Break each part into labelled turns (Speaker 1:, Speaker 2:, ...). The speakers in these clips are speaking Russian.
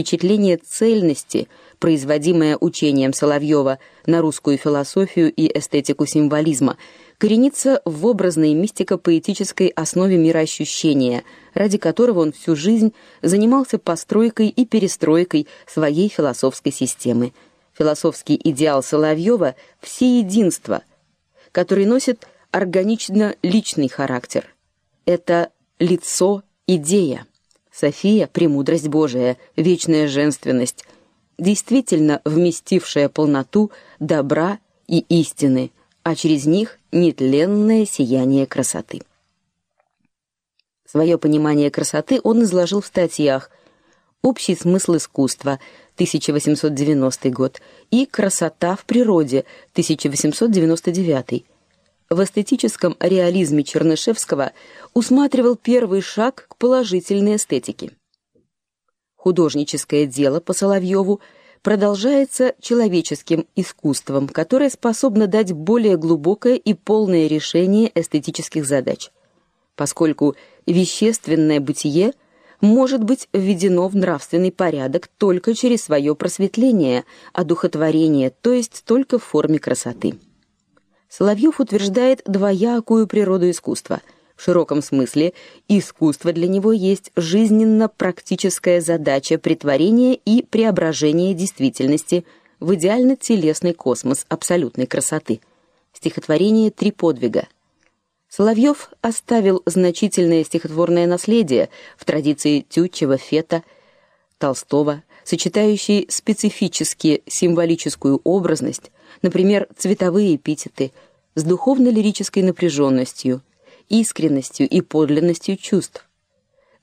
Speaker 1: впечатление цельности, производимое учением Соловьева на русскую философию и эстетику символизма, коренится в образной мистико-поэтической основе мироощущения, ради которого он всю жизнь занимался постройкой и перестройкой своей философской системы. Философский идеал Соловьева всеединство, который носит органично личный характер. Это лицо идея. София премудрость Божия, вечная женственность, действительно вместившая полноту добра и истины а через них нетленное сияние красоты. Свое понимание красоты он изложил в статьях Общий смысл искусства 1890 год и Красота в природе 1899. В эстетическом реализме Чернышевского усматривал первый шаг к положительной эстетике. Художническое дело по Соловьеву – продолжается человеческим искусством, которое способно дать более глубокое и полное решение эстетических задач. Поскольку вещественное бытие может быть введено в нравственный порядок только через свое просветление, одухотворение, то есть только в форме красоты. Соловьев утверждает двоякую природу искусства – в широком смысле искусство для него есть жизненно-практическая задача притворения и преображения действительности в идеально-телесный космос абсолютной красоты. Стихотворение «Три подвига». Соловьев оставил значительное стихотворное наследие в традиции Тютчева, Фета, Толстого, сочетающие специфически символическую образность, например, цветовые эпитеты, с духовно-лирической напряженностью – искренностью и подлинностью чувств,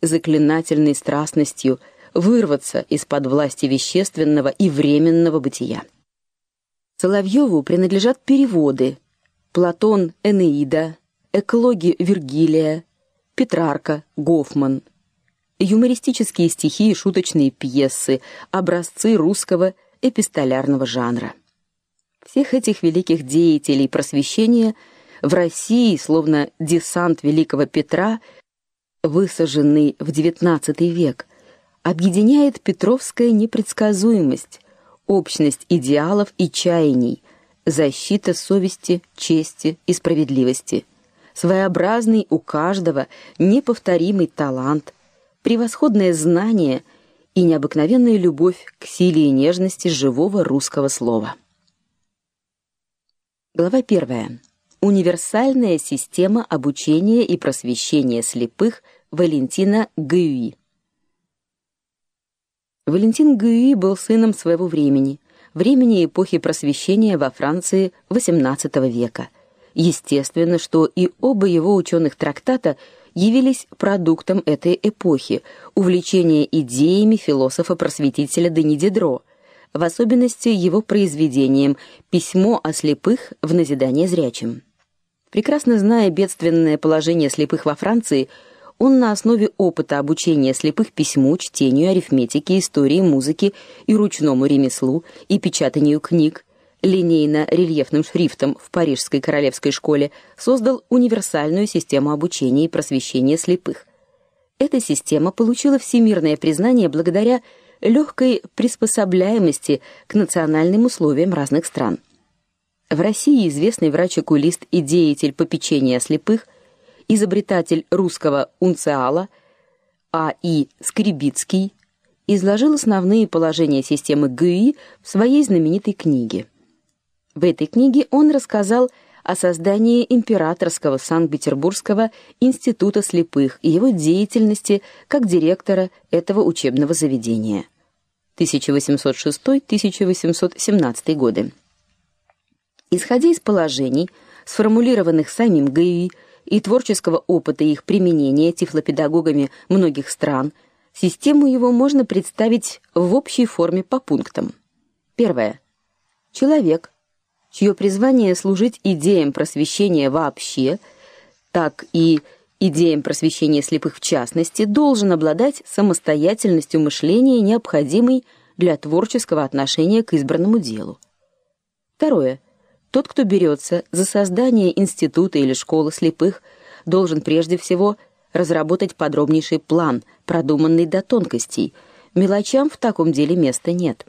Speaker 1: заклинательной страстностью вырваться из-под власти вещественного и временного бытия. Соловьеву принадлежат переводы Платон Энеида, Эклоги Вергилия, Петрарка, Гофман, юмористические стихи и шуточные пьесы, образцы русского эпистолярного жанра. Всех этих великих деятелей просвещения – в России, словно десант великого Петра, высаженный в XIX век, объединяет петровская непредсказуемость, общность идеалов и чаяний, защита совести, чести и справедливости, своеобразный у каждого неповторимый талант, превосходное знание и необыкновенная любовь к силе и нежности живого русского слова. Глава первая Универсальная система обучения и просвещения слепых Валентина Гюи. Валентин Гюи был сыном своего времени, времени эпохи просвещения во Франции XVIII века. Естественно, что и оба его ученых трактата явились продуктом этой эпохи, увлечения идеями философа-просветителя Дени Дидро, в особенности его произведением Письмо о слепых в назидание зрячим. Прекрасно зная бедственное положение слепых во Франции, он на основе опыта обучения слепых письму, чтению, арифметике, истории, музыке и ручному ремеслу и печатанию книг линейно-рельефным шрифтом в Парижской королевской школе создал универсальную систему обучения и просвещения слепых. Эта система получила всемирное признание благодаря легкой приспособляемости к национальным условиям разных стран. В России известный врач-окулист и деятель попечения слепых, изобретатель русского унциала А.И. Скребицкий изложил основные положения системы ГУИ в своей знаменитой книге. В этой книге он рассказал о создании Императорского Санкт-Петербургского института слепых и его деятельности как директора этого учебного заведения. 1806-1817 годы. Исходя из положений, сформулированных самим Гаи и творческого опыта их применения тифлопедагогами многих стран, систему его можно представить в общей форме по пунктам. Первое. Человек, чье призвание служить идеям просвещения вообще, так и идеям просвещения слепых в частности, должен обладать самостоятельностью мышления, необходимой для творческого отношения к избранному делу. Второе. Тот, кто берется за создание института или школы слепых, должен прежде всего разработать подробнейший план, продуманный до тонкостей, Мелочам в таком деле места нет.